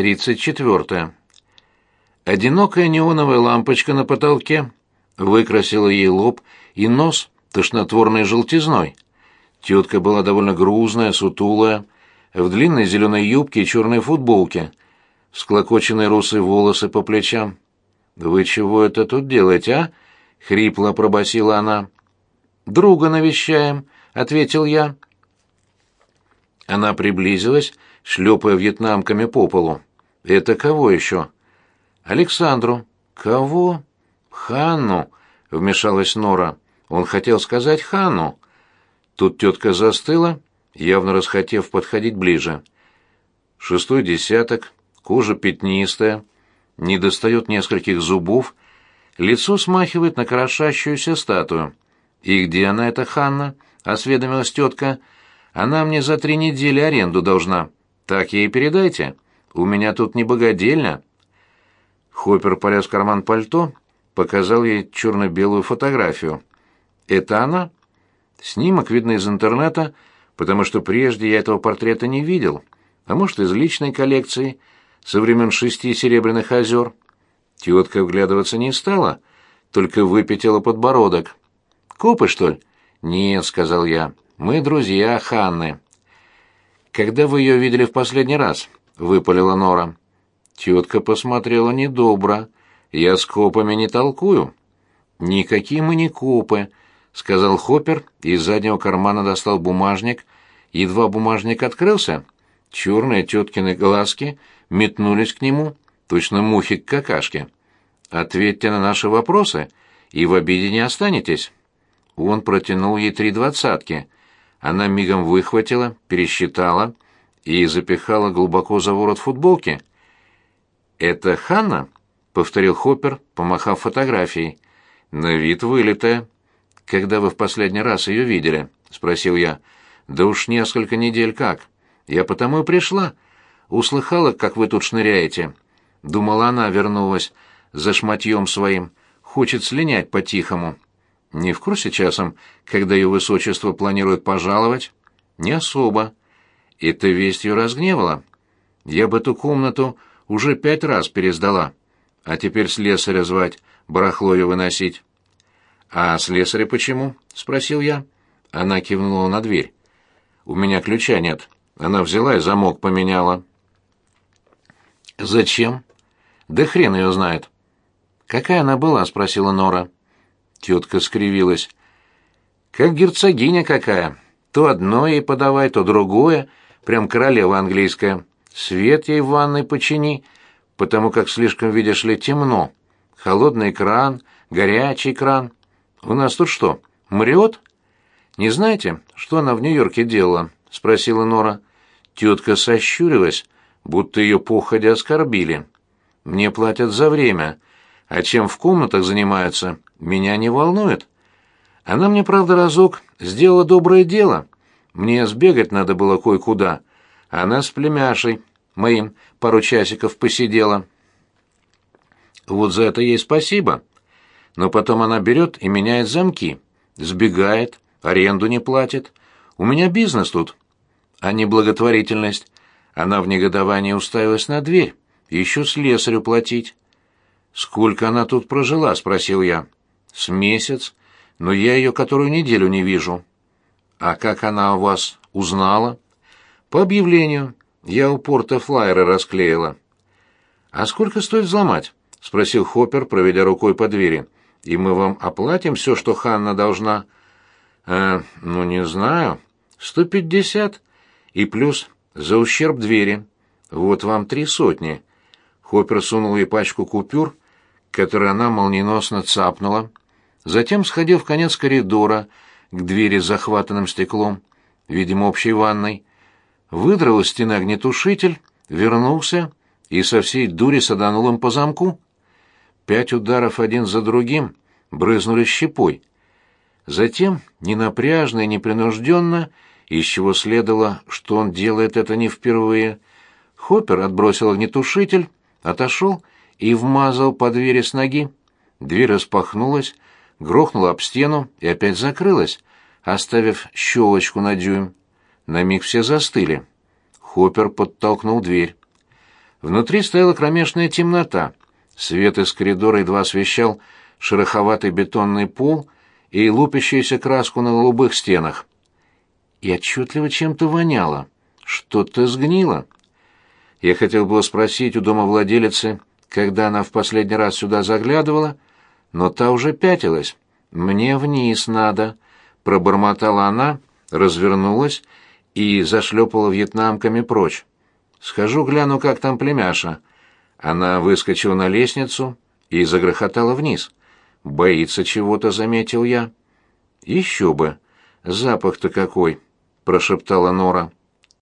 34. Одинокая неоновая лампочка на потолке выкрасила ей лоб и нос тошнотворной желтизной. Тетка была довольно грузная, сутулая, в длинной зеленой юбке и черной футболке, склокоченные русые волосы по плечам. «Вы чего это тут делаете, а?» — хрипло пробасила она. «Друга навещаем», — ответил я. Она приблизилась, шлепая вьетнамками по полу. «Это кого еще?» «Александру». «Кого?» «Ханну», — вмешалась Нора. «Он хотел сказать Ханну». Тут тетка застыла, явно расхотев подходить ближе. Шестой десяток, кожа пятнистая, не достает нескольких зубов, лицо смахивает на крошащуюся статую. «И где она, эта Ханна?» — осведомилась тетка. «Она мне за три недели аренду должна. Так ей передайте. У меня тут не богадельня». Хоппер полез в карман пальто, показал ей черно-белую фотографию. «Это она?» Снимок видно из интернета, потому что прежде я этого портрета не видел, а может, из личной коллекции, со времен шести серебряных озер. Тетка вглядываться не стала, только выпятила подбородок. «Копы, что ли?» «Нет», — сказал я, — «мы друзья Ханны». «Когда вы ее видели в последний раз?» — выпалила Нора. Тетка посмотрела недобро. «Я с копами не толкую». «Никакие мы не копы», — сказал Хоппер и из заднего кармана достал бумажник. Едва бумажник открылся, черные теткины глазки метнулись к нему, точно мухи к какашке. «Ответьте на наши вопросы, и в обиде не останетесь». Он протянул ей три двадцатки. Она мигом выхватила, пересчитала и запихала глубоко за ворот футболки. «Это Ханна?» — повторил Хоппер, помахав фотографией. «На вид вылитая». «Когда вы в последний раз ее видели?» — спросил я. «Да уж несколько недель как. Я потому и пришла. Услыхала, как вы тут шныряете. Думала, она вернулась за шматьем своим. Хочет слинять по-тихому. Не в курсе часом, когда ее высочество планирует пожаловать?» «Не особо. Это весть ее разгневала. Я бы эту комнату уже пять раз пересдала. А теперь слесаря звать, барахло ее выносить». «А слесаря почему?» — спросил я. Она кивнула на дверь. «У меня ключа нет. Она взяла и замок поменяла». «Зачем?» «Да хрен ее знает». «Какая она была?» — спросила Нора. Тетка скривилась. «Как герцогиня какая. То одно ей подавай, то другое. Прям королева английская. Свет ей в ванной почини, потому как слишком, видишь ли, темно. Холодный кран, горячий кран». У нас тут что, мрет?» «Не знаете, что она в Нью-Йорке делала?» — спросила Нора. Тетка сощурилась, будто ее походя оскорбили. «Мне платят за время, а чем в комнатах занимаются, меня не волнует. Она мне, правда, разок сделала доброе дело. Мне сбегать надо было кое-куда. Она с племяшей моим пару часиков посидела. Вот за это ей спасибо но потом она берет и меняет замки, сбегает, аренду не платит. У меня бизнес тут, а не благотворительность. Она в негодовании уставилась на дверь, еще слесарю платить. «Сколько она тут прожила?» — спросил я. «С месяц, но я ее которую неделю не вижу». «А как она у вас узнала?» «По объявлению. Я у порта флайеры расклеила». «А сколько стоит взломать?» — спросил Хоппер, проведя рукой по двери и мы вам оплатим все, что Ханна должна. Э, ну не знаю, сто пятьдесят и плюс за ущерб двери. Вот вам три сотни. Хоппер сунул ей пачку купюр, которые она молниеносно цапнула. Затем сходил в конец коридора к двери с захватанным стеклом, видимо, общей ванной, выдрал из стены огнетушитель, вернулся и со всей дури саданул им по замку. Пять ударов один за другим брызнули щепой. Затем, ненапряжно и непринужденно, из чего следовало, что он делает это не впервые, Хоппер отбросил огнетушитель, отошел и вмазал по двери с ноги. Дверь распахнулась, грохнула об стену и опять закрылась, оставив щелочку на дюйм. На миг все застыли. Хоппер подтолкнул дверь. Внутри стояла кромешная темнота. Свет из коридора едва освещал шероховатый бетонный пол и лупящуюся краску на голубых стенах. И отчетливо чем-то воняло. Что-то сгнило. Я хотел было спросить у домовладелицы, когда она в последний раз сюда заглядывала, но та уже пятилась. «Мне вниз надо», — пробормотала она, развернулась и зашлепала вьетнамками прочь. «Схожу гляну, как там племяша». Она выскочила на лестницу и загрохотала вниз. «Боится чего-то», — заметил я. «Еще бы! Запах-то какой!» — прошептала Нора.